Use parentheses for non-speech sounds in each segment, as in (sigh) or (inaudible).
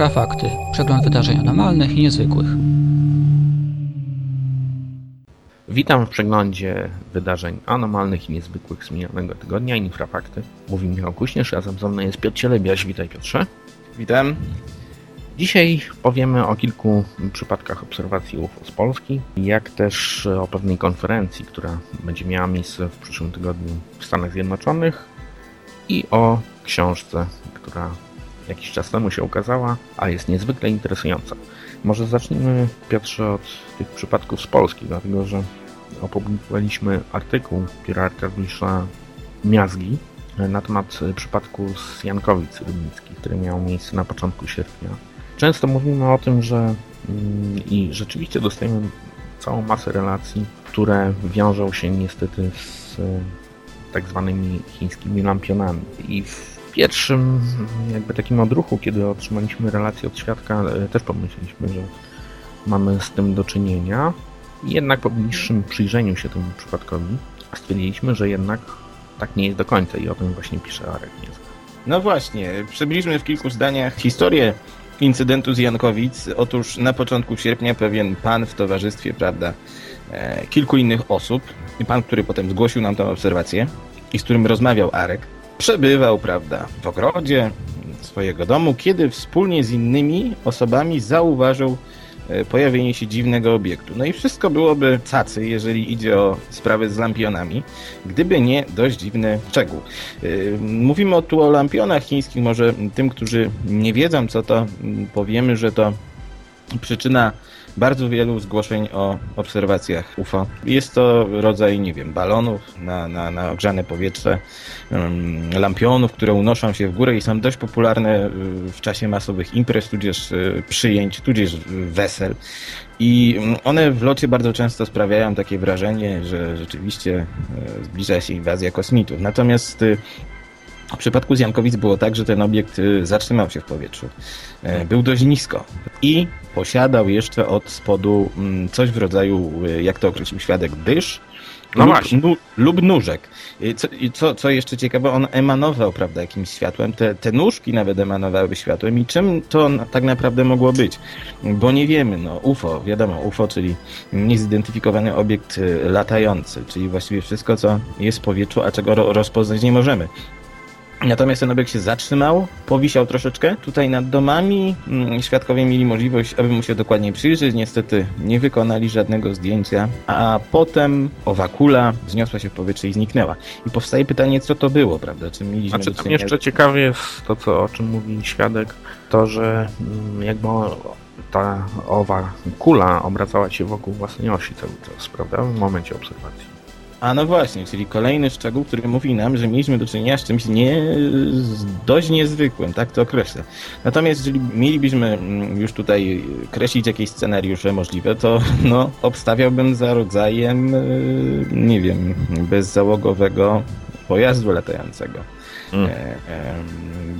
Infrafakty. Przegląd wydarzeń anormalnych i niezwykłych. Witam w przeglądzie wydarzeń anormalnych i niezwykłych z minionego tygodnia. Infrafakty. Mówi Michał Kuśnierz, razem ze mną jest Piotr Cielebiaś. Witaj Piotrze. Witam. Dzisiaj powiemy o kilku przypadkach obserwacji UFO z Polski, jak też o pewnej konferencji, która będzie miała miejsce w przyszłym tygodniu w Stanach Zjednoczonych i o książce, która jakiś czas temu się ukazała, a jest niezwykle interesująca. Może zacznijmy, Piotrze, od tych przypadków z Polski, dlatego że opublikowaliśmy artykuł Piera Arkadiusza Miazgi na temat przypadku z Jankowic Rybnickich, który miał miejsce na początku sierpnia. Często mówimy o tym, że mm, i rzeczywiście dostajemy całą masę relacji, które wiążą się niestety z tak zwanymi chińskimi lampionami. I w pierwszym jakby takim odruchu, kiedy otrzymaliśmy relację od świadka, też pomyśleliśmy, że mamy z tym do czynienia. Jednak po bliższym przyjrzeniu się temu przypadkowi stwierdziliśmy, że jednak tak nie jest do końca i o tym właśnie pisze Arek Miezga. No właśnie, przybliżmy w kilku zdaniach historię incydentu z Jankowic. Otóż na początku sierpnia pewien pan w towarzystwie, prawda, e, kilku innych osób, pan, który potem zgłosił nam tę obserwację i z którym rozmawiał Arek, przebywał, prawda, w ogrodzie swojego domu, kiedy wspólnie z innymi osobami zauważył e, pojawienie się dziwnego obiektu. No i wszystko byłoby cacy, jeżeli idzie o sprawy z lampionami, gdyby nie dość dziwny szczegół. E, mówimy tu o lampionach chińskich, może tym, którzy nie wiedzą co to, powiemy, że to przyczyna bardzo wielu zgłoszeń o obserwacjach UFO. Jest to rodzaj, nie wiem, balonów na, na, na ogrzane powietrze, lampionów, które unoszą się w górę i są dość popularne y, w czasie masowych imprez, tudzież y, przyjęć, tudzież wesel. I mm, one w locie bardzo często sprawiają takie wrażenie, że rzeczywiście y, zbliża się inwazja kosmitów. Natomiast w przypadku z Jankowic było tak, że ten obiekt zatrzymał się w powietrzu. E, był dość nisko i posiadał jeszcze od spodu mm, coś w rodzaju, jak to określił świadek, dysz no lub, właśnie. nu, lub nóżek. Co, co, co jeszcze ciekawe, on emanował, prawda, jakimś światłem. Te, te nóżki nawet emanowały światłem. I czym to tak naprawdę mogło być? Bo nie wiemy, no UFO, wiadomo, UFO, czyli niezidentyfikowany obiekt latający, czyli właściwie wszystko, co jest w powietrzu, a czego ro, rozpoznać nie możemy. Natomiast ten obiekt się zatrzymał, powisiał troszeczkę tutaj nad domami. Świadkowie mieli możliwość, aby mu się dokładniej przyjrzeć. Niestety nie wykonali żadnego zdjęcia, a potem owa kula wzniosła się w powietrze i zniknęła. I powstaje pytanie, co to było, prawda? Czy mieliśmy znaczy, tam jeszcze ciekawie jest to, co, o czym mówi świadek, to, że jakby ta owa kula obracała się wokół własnej osi cały czas, prawda? W momencie obserwacji. A no właśnie, czyli kolejny szczegół, który mówi nam, że mieliśmy do czynienia z czymś nie, dość niezwykłym, tak to określę. Natomiast jeżeli mielibyśmy już tutaj kreślić jakieś scenariusze możliwe, to no, obstawiałbym za rodzajem, nie wiem, bezzałogowego pojazdu latającego. Mm.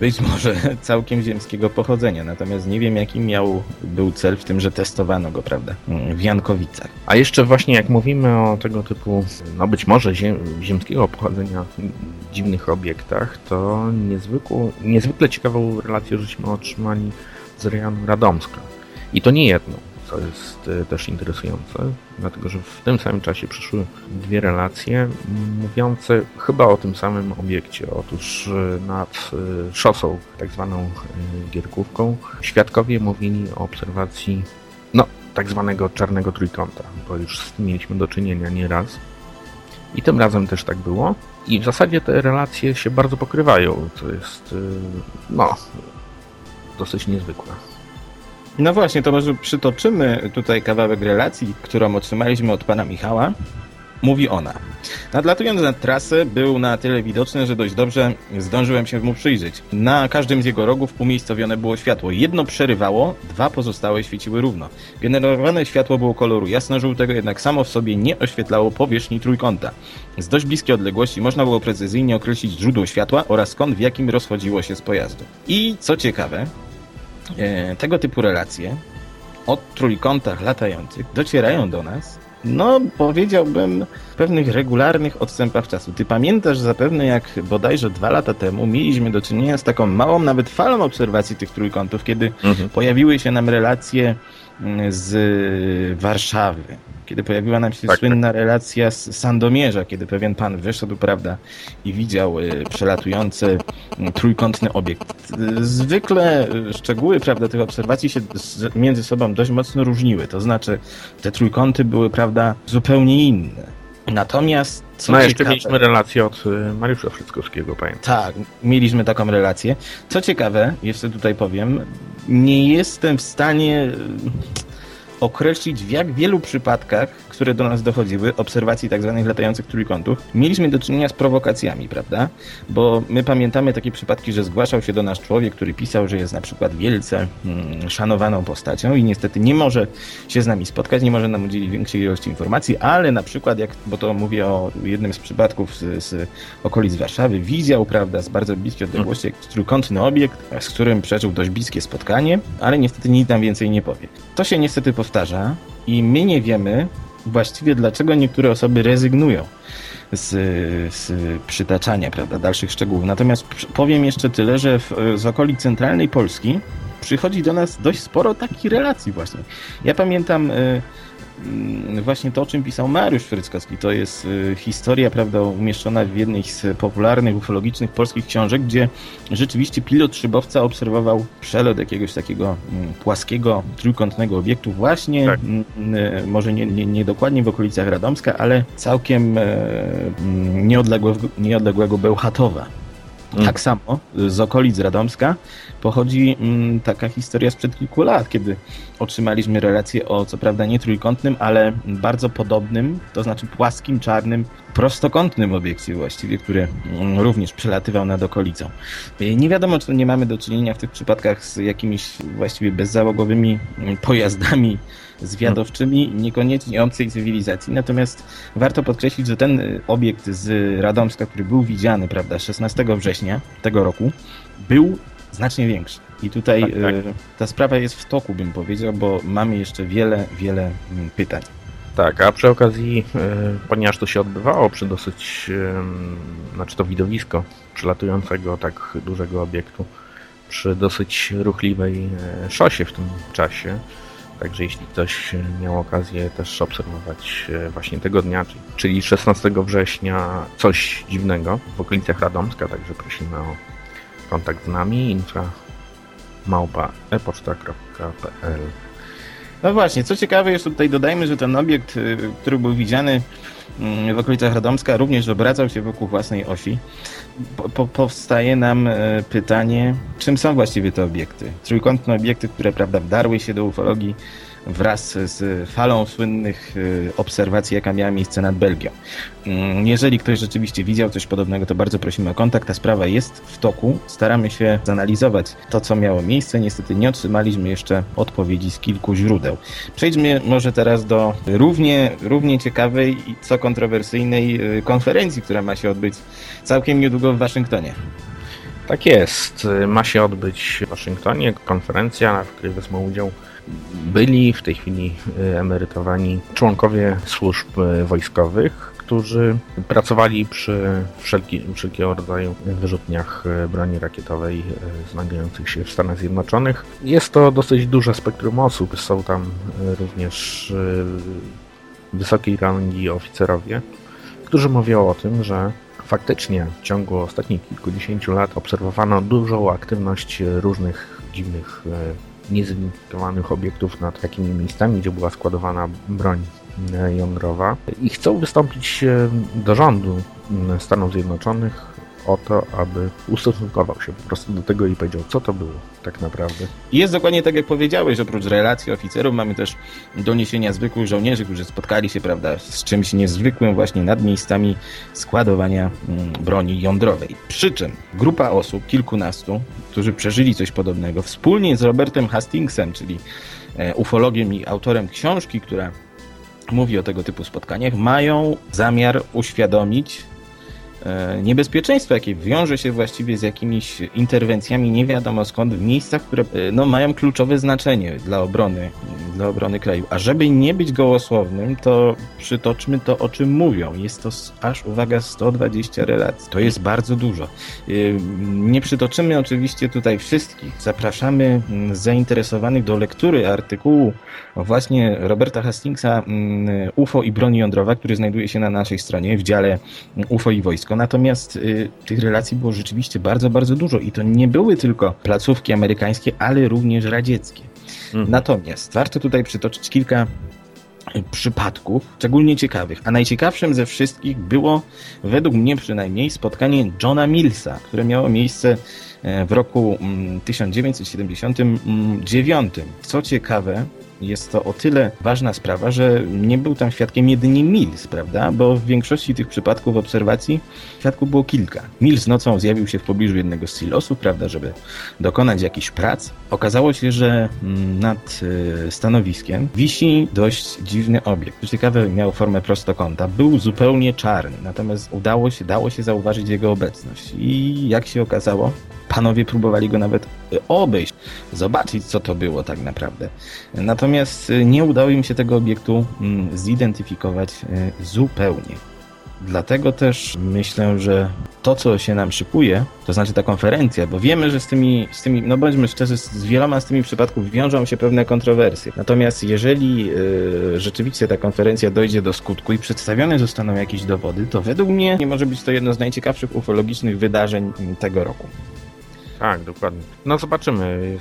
Być (laughs) może całkiem ziemskiego pochodzenia, natomiast nie wiem, jaki miał był cel w tym, że testowano go, prawda, w Jankowicach. A jeszcze właśnie jak mówimy o tego typu, no być może ziem, ziemskiego pochodzenia dziwnych obiektach, to niezwykle ciekawą relację żeśmy otrzymali z rejonu Radomska. I to nie jedno co jest e, też interesujące, dlatego że w tym samym czasie przyszły dwie relacje mówiące chyba o tym samym obiekcie. Otóż e, nad e, szosą, tak zwaną Gierkówką, świadkowie mówili o obserwacji no, tak zwanego czarnego trójkąta, bo już z tym mieliśmy do czynienia nieraz. I tym razem też tak było. I w zasadzie te relacje się bardzo pokrywają, co jest no, dosyć niezwykłe. No właśnie, to może przytoczymy tutaj kawałek relacji, którą otrzymaliśmy od pana Michała. Mówi ona. Nadlatując na trasę, był na tyle widoczny, że dość dobrze zdążyłem się mu przyjrzeć. Na każdym z jego rogów umiejscowione było światło. Jedno przerywało, dwa pozostałe świeciły równo. Generowane światło było koloru jasno-żółtego, jednak samo w sobie nie oświetlało powierzchni trójkąta. Z dość bliskiej odległości można było precyzyjnie określić źródło światła oraz kąt, w jakim rozchodziło się z pojazdu. I co ciekawe, tego typu relacje o trójkątach latających docierają do nas no powiedziałbym, pewnych regularnych odstępach czasu. Ty pamiętasz zapewne, jak bodajże dwa lata temu mieliśmy do czynienia z taką małą nawet falą obserwacji tych trójkątów, kiedy Mhm. pojawiły się nam relacje z Warszawy. Kiedy pojawiła nam się Tak, słynna relacja z Sandomierza, kiedy pewien pan wyszedł, prawda, i widział y, przelatujący mm, trójkątny obiekt. Y, Zwykle y, szczegóły, prawda, tych obserwacji się między sobą dość mocno różniły. To znaczy, te trójkąty były, prawda, zupełnie inne. Natomiast, co No jeszcze ciekawe, mieliśmy relację od y, Mariusza Fryczkowskiego, pamiętam. tak, mieliśmy taką relację. Co ciekawe, jeszcze tutaj powiem, nie jestem w stanie e, określić w jak wielu przypadkach, które do nas dochodziły, obserwacji tak zwanych latających trójkątów, mieliśmy do czynienia z prowokacjami, prawda? Bo my pamiętamy takie przypadki, że zgłaszał się do nas człowiek, który pisał, że jest na przykład wielce mm, szanowaną postacią i niestety nie może się z nami spotkać, nie może nam udzielić większej ilości informacji, ale na przykład, jak, bo to mówię o jednym z przypadków z, z okolic Warszawy, widział, prawda, z bardzo bliskiej odległości trójkątny obiekt, z którym przeżył dość bliskie spotkanie, ale niestety nic nam więcej nie powie. To się niestety powtarza i my nie wiemy właściwie dlaczego niektóre osoby rezygnują z, z przytaczania, prawda, dalszych szczegółów. Natomiast powiem jeszcze tyle, że w, z okolic centralnej Polski przychodzi do nas dość sporo takich relacji właśnie. Ja pamiętam y, właśnie to, o czym pisał Mariusz Fryckowski. To jest y, historia, prawda, umieszczona w jednej z popularnych ufologicznych polskich książek, gdzie rzeczywiście pilot szybowca obserwował przelot jakiegoś takiego mm, płaskiego, trójkątnego obiektu właśnie, Tak. mm, y, może nie, nie, nie dokładnie w okolicach Radomska, ale całkiem e, mm, nieodległego, nieodległego Bełchatowa. Mm. Tak samo z okolic Radomska pochodzi mm, taka historia sprzed kilku lat, kiedy otrzymaliśmy relację o co prawda nie trójkątnym, ale bardzo podobnym, to znaczy płaskim, czarnym, prostokątnym obiekcie właściwie, który mm, również przelatywał nad okolicą. Y, Nie wiadomo, czy nie mamy do czynienia w tych przypadkach z jakimiś właściwie bezzałogowymi mm, pojazdami zwiadowczymi, niekoniecznie obcej cywilizacji. Natomiast warto podkreślić, że ten y, obiekt z Radomska, który był widziany, prawda, 16 września tego roku, był znacznie większy. I tutaj Tak, tak. y, ta sprawa jest w toku, bym powiedział, bo mamy jeszcze wiele, wiele mm, pytań. Tak, a przy okazji, y, ponieważ to się odbywało przy dosyć, znaczy to widowisko przylatującego tak dużego obiektu, przy dosyć ruchliwej y, szosie w tym czasie, także jeśli ktoś miał okazję też obserwować właśnie tego dnia, czyli 16 września, coś dziwnego w okolicach Radomska, także prosimy o kontakt z nami, infra epoczta.pl No właśnie, co ciekawe, jeszcze tutaj dodajmy, że ten obiekt, y, który był widziany mm, w okolicach Radomska, również obracał się wokół własnej osi. Po, po, powstaje nam e, pytanie, czym są właściwie te obiekty? Trójkątne obiekty, które prawda, wdarły się do ufologii wraz z falą słynnych y, obserwacji, jaka miała miejsce nad Belgią. Mm, Jeżeli ktoś rzeczywiście widział coś podobnego, to bardzo prosimy o kontakt. Ta sprawa jest w toku. Staramy się zanalizować to, co miało miejsce. Niestety nie otrzymaliśmy jeszcze odpowiedzi z kilku źródeł. Przejdźmy może teraz do równie, równie ciekawej i co kontrowersyjnej y, konferencji, która ma się odbyć całkiem niedługo w Waszyngtonie. Tak jest. Ma się odbyć w Waszyngtonie konferencja, w której wezmą udział byli w tej chwili y, emerytowani członkowie służb y, wojskowych, którzy pracowali przy wszelki, wszelkiego rodzaju wyrzutniach y, broni rakietowej znajdujących się w Stanach Zjednoczonych. Jest to dosyć duże spektrum osób. Są tam również wysokiej rangi oficerowie, którzy mówią o tym, że faktycznie w ciągu ostatnich kilkudziesięciu lat obserwowano dużą aktywność różnych dziwnych, niezidentyfikowanych obiektów nad takimi miejscami, gdzie była składowana broń e, jądrowa. I chcą wystąpić e, do rządu Stanów Zjednoczonych o to, aby ustosunkował się po prostu do tego i powiedział, co to było tak naprawdę. Jest dokładnie tak, jak powiedziałeś, oprócz relacji oficerów mamy też doniesienia zwykłych żołnierzy, którzy spotkali się, prawda, z czymś niezwykłym właśnie nad miejscami składowania mm, broni jądrowej. Przy czym grupa osób, kilkunastu, którzy przeżyli coś podobnego, wspólnie z Robertem Hastingsem, czyli e, ufologiem i autorem książki, która mówi o tego typu spotkaniach, mają zamiar uświadomić niebezpieczeństwo, jakie wiąże się właściwie z jakimiś interwencjami nie wiadomo skąd w miejscach, które e, no, mają kluczowe znaczenie dla obrony, dla obrony kraju. A żeby nie być gołosłownym, to przytoczmy to, o czym mówią. Jest to aż, uwaga, 120 relacji. To jest bardzo dużo. Y, nie przytoczymy oczywiście tutaj wszystkich. Zapraszamy mm, zainteresowanych do lektury artykułu właśnie Roberta Hastingsa mm, UFO i broń jądrowa, który znajduje się na naszej stronie w dziale UFO i wojsko. Natomiast y, tych relacji było rzeczywiście bardzo, bardzo dużo i to nie były tylko placówki amerykańskie, ale również radzieckie. Mhm. Natomiast warto tutaj przytoczyć kilka przypadków, szczególnie ciekawych. A najciekawszym ze wszystkich było, według mnie przynajmniej, spotkanie Johna Millsa, które miało miejsce w roku 1979. Mm, Co ciekawe, jest to o tyle ważna sprawa, że nie był tam świadkiem jedynie Mills, prawda? Bo w większości tych przypadków obserwacji świadków było kilka. Mills nocą zjawił się w pobliżu jednego z silosów, prawda, żeby dokonać jakichś prac. Okazało się, że mm, nad y, stanowiskiem wisi dość dziwny obiekt. Co ciekawe, miał formę prostokąta. Był zupełnie czarny, natomiast udało się, dało się zauważyć jego obecność. I jak się okazało, panowie próbowali go nawet obejść, zobaczyć co to było tak naprawdę. Natomiast nie udało im się tego obiektu mm, zidentyfikować e, zupełnie. Dlatego też myślę, że to, co się nam szykuje, to znaczy ta konferencja, bo wiemy, że z tymi, z tymi no bądźmy szczerzy, z wieloma z tymi przypadków wiążą się pewne kontrowersje. Natomiast jeżeli yy, rzeczywiście ta konferencja dojdzie do skutku i przedstawione zostaną jakieś dowody, to według mnie nie może być to jedno z najciekawszych ufologicznych wydarzeń tego roku. Tak, dokładnie. No zobaczymy,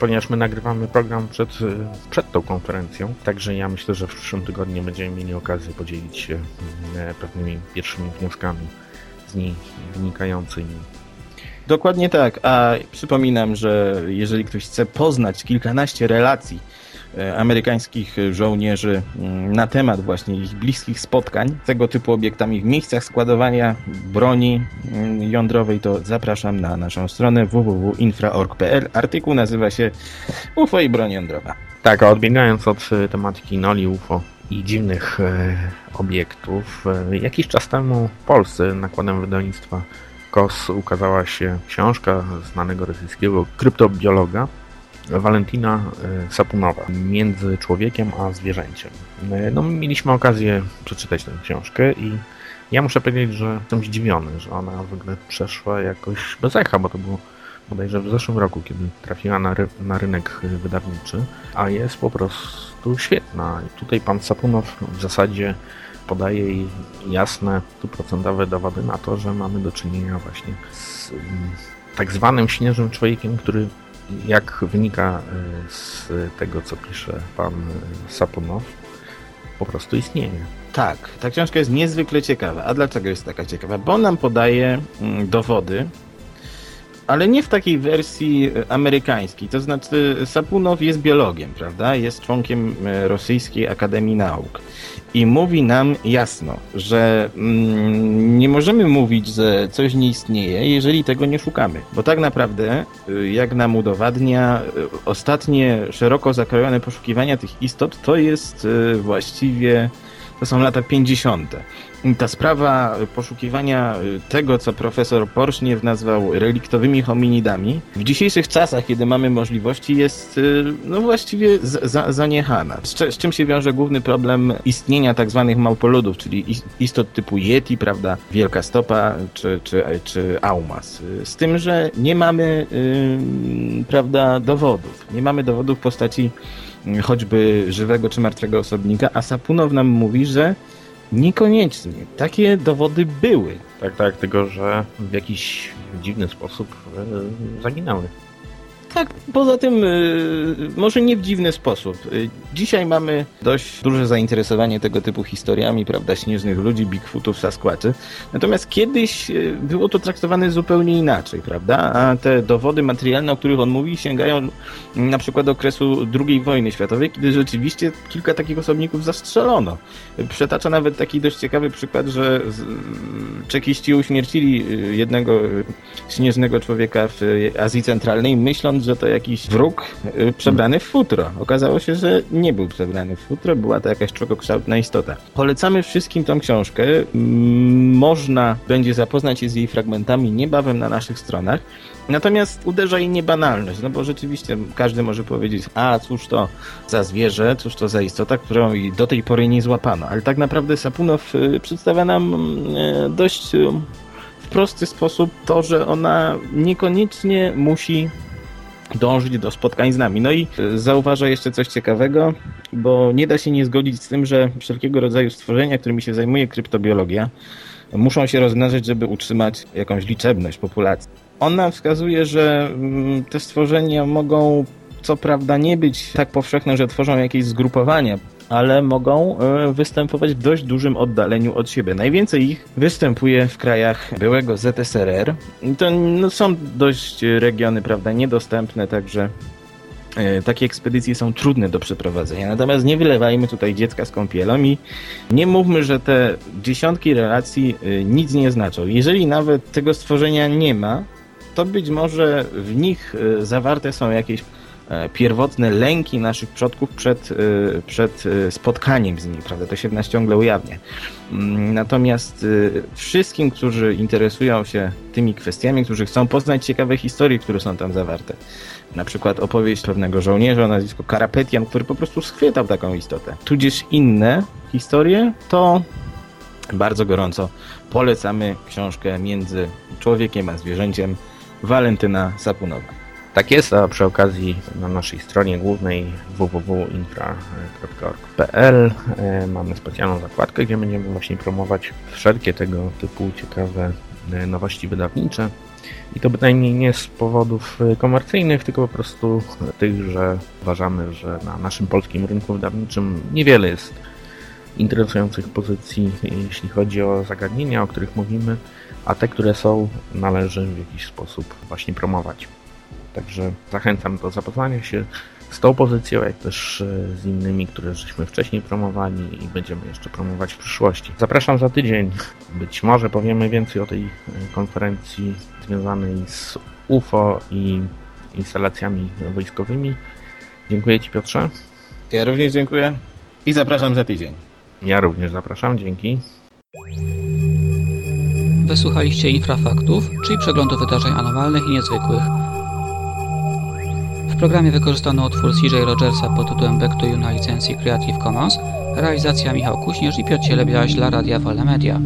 ponieważ my nagrywamy program przed, przed tą konferencją, także ja myślę, że w przyszłym tygodniu będziemy mieli okazję podzielić się e, pewnymi pierwszymi wnioskami z niej wynikającymi. Dokładnie tak, a przypominam, że jeżeli ktoś chce poznać kilkanaście relacji amerykańskich żołnierzy na temat właśnie ich bliskich spotkań tego typu obiektami w miejscach składowania broni jądrowej, to zapraszam na naszą stronę www.infra.org.pl. Artykuł nazywa się UFO i broń jądrowa. Tak, a odbiegając od e, tematyki Noli UFO i dziwnych e, obiektów, e, jakiś czas temu w Polsce nakładem wydawnictwa KOS ukazała się książka znanego rosyjskiego kryptobiologa Valentina e, Sapunowa między człowiekiem a zwierzęciem. E, no, mieliśmy okazję przeczytać tę książkę i ja muszę powiedzieć, że jestem zdziwiony, że ona w ogóle przeszła jakoś bez echa, bo to było bodajże w zeszłym roku, kiedy trafiła na, ry na rynek wydawniczy, a jest po prostu świetna. I tutaj pan Sapunow w zasadzie podaje jasne, stuprocentowe dowody na to, że mamy do czynienia właśnie z mm, tak zwanym śnieżnym człowiekiem, który jak wynika e, z tego, co pisze pan Sapunow, po prostu istnieje. Tak, ta książka jest niezwykle ciekawa. A dlaczego jest taka ciekawa? Bo nam podaje mm, dowody, ale nie w takiej wersji e, amerykańskiej. To znaczy, Sapunow jest biologiem, prawda? Jest członkiem e, Rosyjskiej Akademii Nauk i mówi nam jasno, że mm, nie możemy mówić, że coś nie istnieje, jeżeli tego nie szukamy. Bo tak naprawdę, y, jak nam udowadnia, ostatnie szeroko zakrojone poszukiwania tych istot to jest właściwie, to są lata 50 ta sprawa poszukiwania tego, co profesor Porszniew nazwał reliktowymi hominidami, w dzisiejszych czasach, kiedy mamy możliwości, jest y, no właściwie za, zaniechana. Z, z, czym się wiąże główny problem istnienia tak zwanych małpoludów, czyli istot typu Yeti, prawda, Wielka Stopa czy, czy, czy Aumas. Z tym, że nie mamy, yy, prawda, dowodów. Nie mamy dowodów w postaci choćby żywego czy martwego osobnika, a Sapunow nam mówi, że Niekoniecznie. Takie dowody były. Tak, tak, tylko że w jakiś dziwny sposób e, zaginęły. Tak, poza tym y, może nie w dziwny sposób. Y, dzisiaj mamy dość duże zainteresowanie tego typu historiami, prawda, śnieżnych ludzi, Bigfootów, Sasquatchy. Natomiast kiedyś y, było to traktowane zupełnie inaczej, prawda? A te dowody materialne, o których on mówi, sięgają na przykład okresu II wojny światowej, kiedy rzeczywiście kilka takich osobników zastrzelono. Przetacza nawet taki dość ciekawy przykład, że czekiści uśmiercili jednego śnieżnego człowieka w Azji Centralnej, myśląc, że to jakiś wróg y, przebrany w futro. Okazało się, że nie był przebrany w futro, była to jakaś czegokształtna istota. Polecamy wszystkim tą książkę. Mm, Można będzie zapoznać się z jej fragmentami niebawem na naszych stronach. Natomiast uderza jej niebanalność, no bo rzeczywiście każdy może powiedzieć, a cóż to za zwierzę, cóż to za istota, którą do tej pory nie złapano. Ale tak naprawdę Sapunow y, przedstawia nam y, dość w prosty sposób to, że ona niekoniecznie musi dążyć do spotkań z nami. No i y, zauważa jeszcze coś ciekawego, bo nie da się nie zgodzić z tym, że wszelkiego rodzaju stworzenia, którymi się zajmuje kryptobiologia, muszą się rozmnażać, żeby utrzymać jakąś liczebność populacji. Ona wskazuje, że mm, te stworzenia mogą co prawda nie być tak powszechne, że tworzą jakieś zgrupowania, ale mogą e, występować w dość dużym oddaleniu od siebie. Najwięcej ich występuje w krajach byłego ZSRR. To no, są dość regiony, prawda, niedostępne, także e, takie ekspedycje są trudne do przeprowadzenia. Natomiast nie wylewajmy tutaj dziecka z kąpielą i nie mówmy, że te dziesiątki relacji e, nic nie znaczą. Jeżeli nawet tego stworzenia nie ma, to być może w nich e, zawarte są jakieś e, pierwotne lęki naszych przodków przed, e, przed e, spotkaniem z nimi, prawda? To się w nas ciągle ujawnia. Mm, Natomiast e, wszystkim, którzy interesują się tymi kwestiami, którzy chcą poznać ciekawe historie, które są tam zawarte, na przykład opowieść pewnego żołnierza o nazwisku Karapetian, który po prostu schwytał taką istotę, tudzież inne historie, to bardzo gorąco polecamy książkę Między człowiekiem a zwierzęciem Walentyna Sapunowa. Tak jest, a przy okazji na naszej stronie głównej www.infra.org.pl e, mamy specjalną zakładkę, gdzie będziemy właśnie promować wszelkie tego typu ciekawe e, nowości wydawnicze. I to bynajmniej nie z powodów e, komercyjnych, tylko po prostu tych, że uważamy, że na naszym polskim rynku wydawniczym niewiele jest interesujących pozycji, jeśli chodzi o zagadnienia, o których mówimy, a te, które są, należy w jakiś sposób właśnie promować. Także zachęcam do zapoznania się z tą pozycją, jak też e, z innymi, które żeśmy wcześniej promowali i będziemy jeszcze promować w przyszłości. Zapraszam za tydzień. Być może powiemy więcej o tej e, konferencji związanej z UFO i instalacjami wojskowymi. Dziękuję Ci Piotrze. Ja również dziękuję i zapraszam za tydzień. Ja również zapraszam, dzięki. Wysłuchaliście Infrafaktów, czyli przeglądu wydarzeń anormalnych i niezwykłych. W programie wykorzystano utwór CJ Rogersa pod tytułem Back to You na licencji Creative Commons, realizacja Michał Kuśnierz i Piotr Cielebiaś dla Radia Wolne Media.